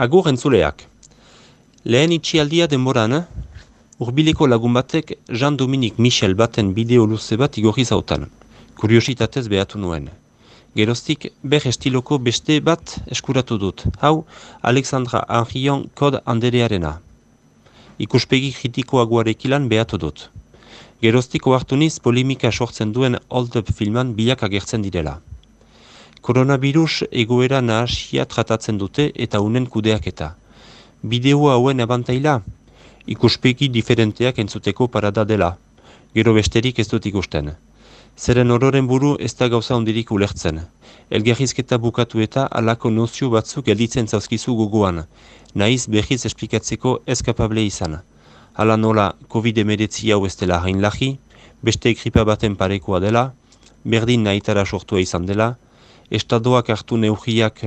Agur entzuleak. Lehen itxialdia denboran, urbileko lagun batek Jean-Dominique Michel baten bideo luze bat igorri zautan. Kuriositatez behatu nuen. Geroztik, ber estiloko beste bat eskuratu dut. Hau, Alexandra Henrion kod anderearena. Ikuspegi kritikoaguarekilan behatu dut. Geroztik oartuniz polimika sortzen duen Old Up filman bilak agertzen direla. Koronavirus egoera nahasia tratatzen dute eta unen kudeaketa. Bideoa hauen abantaila, ikuspegi diferenteak entzuteko parada dela. Gero besterik ez dut ikusten. Zeren ororen buru ez da gauza ondirik ulertzen. Elgerrizketa bukatu eta alako nozio batzuk gelditzen zauzkizu gogoan. Naiz behiz esplikatzeko eskapable izan. Hala nola COVID-19 hau ez dela hain lahi, beste ekripa baten parekoa dela, berdin nahitara sortua izan dela, estadoak hartu neugiak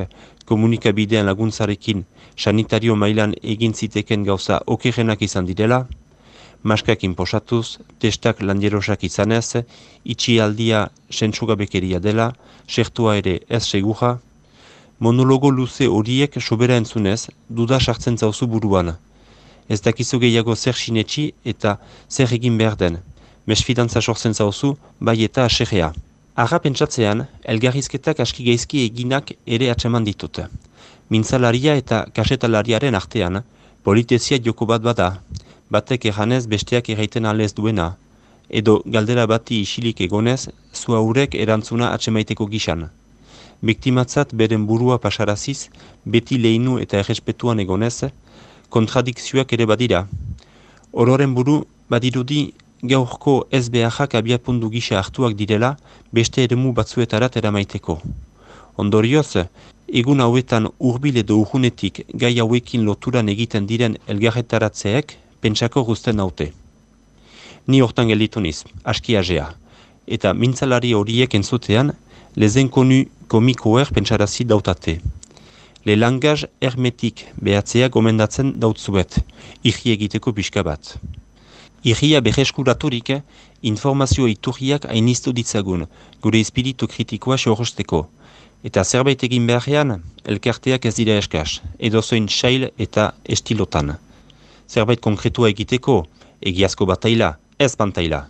komunikabidean laguntzarekin sanitario mailan egin ziteken gauza okerenak izan direla, maskak inposatuz, testak landierosak izanez, itxialdia sentsugabekeria dela, sertua ere ez segura, monologo luze horiek sobera entzunez, duda sartzen zauzu buruan. Ez dakizu gehiago zer sinetxi eta zer egin behar den. Mesfidantza sortzen zauzu, bai eta aserrea. Arra pentsatzean, elgarrizketak aski geizki eginak ere atseman ditut. Mintzalaria eta kasetalariaren artean, politezia joko bat bada, batek erranez besteak erraiten alez duena, edo galdera bati isilik egonez, zua urek erantzuna atsemaiteko gisan. Biktimatzat beren burua pasaraziz, beti lehinu eta errespetuan egonez, kontradikzioak ere badira. Ororen buru badirudi gaurko beharrak abiapundu gisa hartuak direla beste eremu batzuetarat eramaiteko. Ondorioz, egun hauetan urbil edo urhunetik gai hauekin loturan egiten diren elgarretaratzeek pentsako guzten naute. Ni hortan gelditu niz, aski azea. Eta mintzalari horiek entzutean, lezen konu komikoer pentsarazi dautate. Le langaz hermetik behatzea gomendatzen dautzuet, iri egiteko pixka bat. Irria berreskuraturik, informazio iturriak hainiztu ditzagun, gure espiritu kritikoa xorosteko. Eta zerbait egin beharrean, elkarteak ez dira eskaz, edo zoin xail eta estilotan. Zerbait konkretua egiteko, egiazko bataila, ez bantaila.